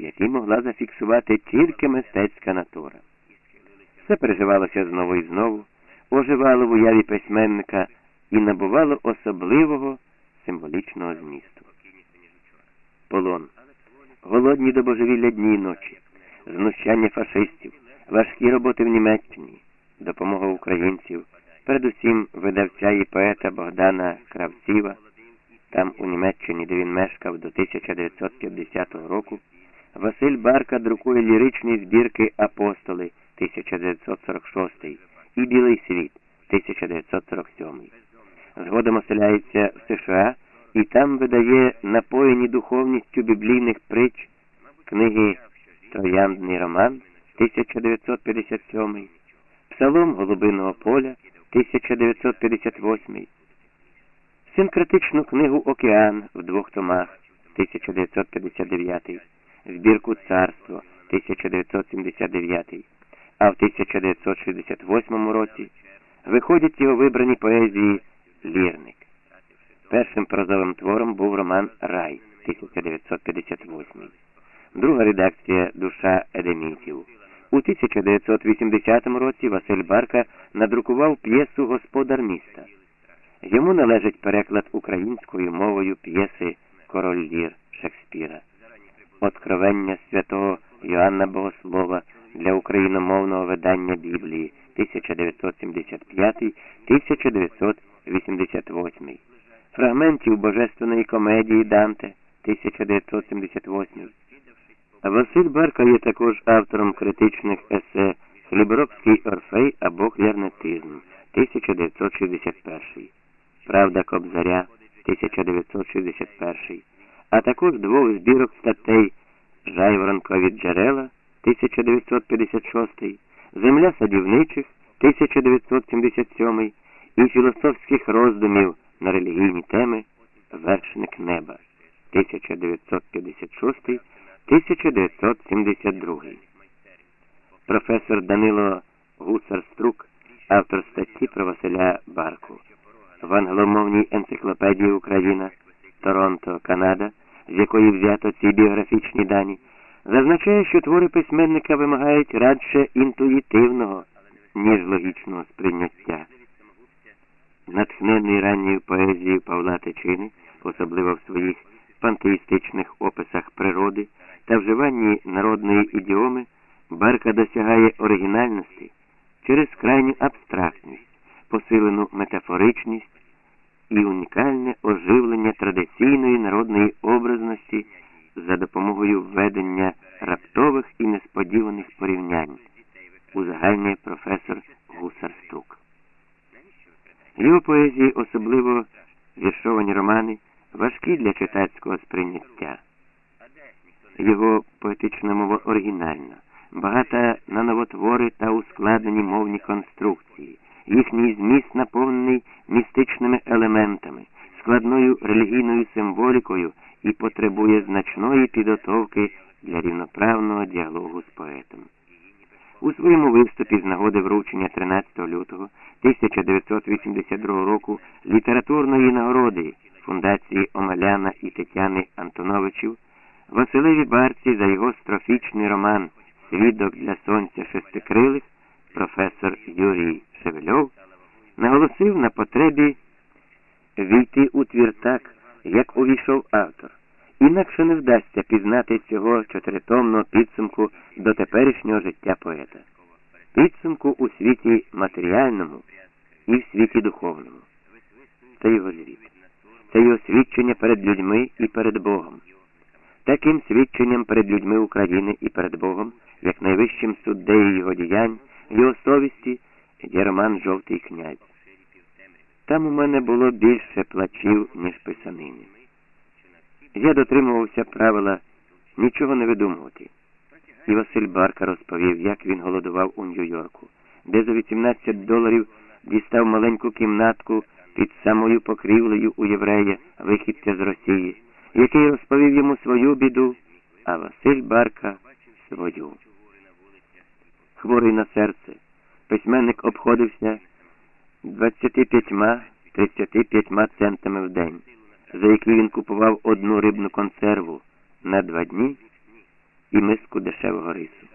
який могла зафіксувати тільки мистецька натура. Все переживалося знову і знову, оживало в уяві письменника і набувало особливого символічного змісту. Полон, голодні до божевілля дні і ночі, знущання фашистів, важкі роботи в Німеччині, допомога українців, передусім видавця і поета Богдана Кравціва, там у Німеччині, де він мешкав до 1950 року, Василь Барка друкує ліричні збірки Апостоли 1946 і Білий світ 1947. Згодом оселяється в США і там видає напоєні духовністю біблійних притч книги Трояндний роман 1957, Псалом Голубиного поля 1958, синкретичну книгу Океан в двох томах 1959, збірку Царство 1979, а в 1968 році виходять його вибрані поезії Лірник. Першим прозовим твором був роман Рай 1958. Друга редакція Душа Едемітів. У 1980 році Василь Барка надрукував п'єсу Господар міста. Йому належить переклад українською мовою п'єси Король Лір Шекспіра. Откровення святого Йоанна Богослова для україномовного видання Біблії 1975-1988, фрагментів Божественної комедії Данте 1978. Василь Барка є також автором критичних есе Хліборобський Орфей або Клернетизм 1961, Правда Кобзаря 1961, а також двох збірок статей Жайворонкові джерела 1956, Земля садівничих 1977 і філософських роздумів на релігійні теми Вершник неба 1956 1972. Професор Данило Гусар-Струк, автор статті про Василя Барку в англомовній енциклопедії Україна Торонто, Канада, з якої взято ці біографічні дані, зазначає, що твори письменника вимагають радше інтуїтивного, ніж логічного сприйняття. Натхнений ранньою поезією Павла Тичини, особливо в своїх пантеїстичних описах природи та вживанні народної ідіоми, Барка досягає оригінальності через крайню абстрактність, посилену метафоричність і унікальне оживлення традиційної народної образності за допомогою введення раптових і несподіваних порівнянь, узагальнює професор Гусар Струк. Його поезії, особливо віршовані романи, важкі для читацького сприйняття. Його поетична мова оригінальна, багата на новотвори та ускладнені мовні конструкції, їхній зміст наповнений містичними елементами, складною релігійною символікою і потребує значної підготовки для рівноправного діалогу з поетом. У своєму виступі з нагоди вручення 13 лютого 1982 року літературної нагороди фундації Омеляна і Тетяни Антоновичів Василеві Барці за його строфічний роман Свідок для сонця шестикрилих професор Юрій Шевельов наголосив на потребі війти у твір так, як увійшов автор. Інакше не вдасться пізнати цього чотиритомного підсумку до теперішнього життя поета, підсумку у світі матеріальному і в світі духовному. Це його звіт, це його свідчення перед людьми і перед Богом. Таким свідченням перед людьми України і перед Богом, як найвищим суддею його діянь, його совісті, є Жовтий князь. Там у мене було більше плачів, ніж писанини. Я дотримувався правила нічого не видумувати. І Василь Барка розповів, як він голодував у Нью-Йорку, де за 18 доларів дістав маленьку кімнатку під самою покрівлею у єврея, вихідця з Росії, який розповів йому свою біду, а Василь Барка свою. Хворий на серце, письменник обходився 25-35 центами в день за які він купував одну рибну консерву на два дні і миску дешевого рису.